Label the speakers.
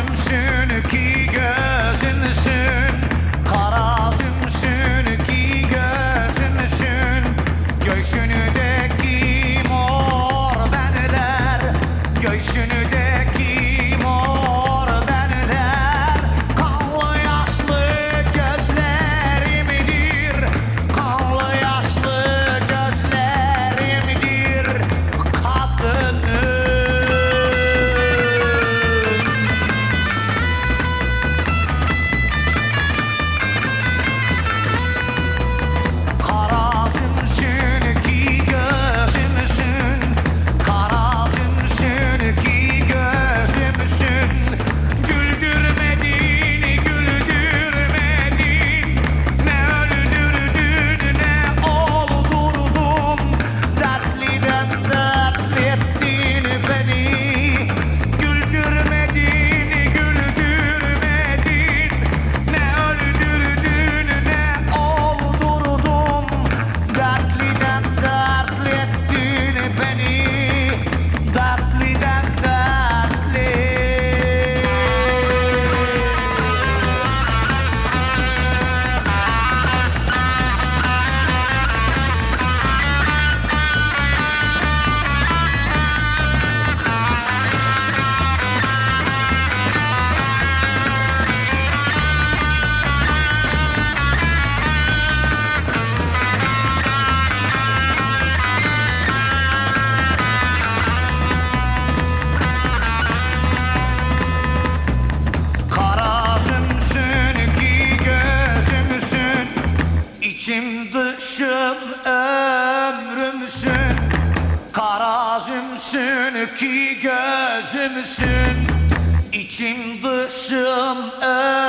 Speaker 1: 냄새 느끼게 dışım ömrümsün Kara zümsün ki gözümsün İçim dışım ömrümsün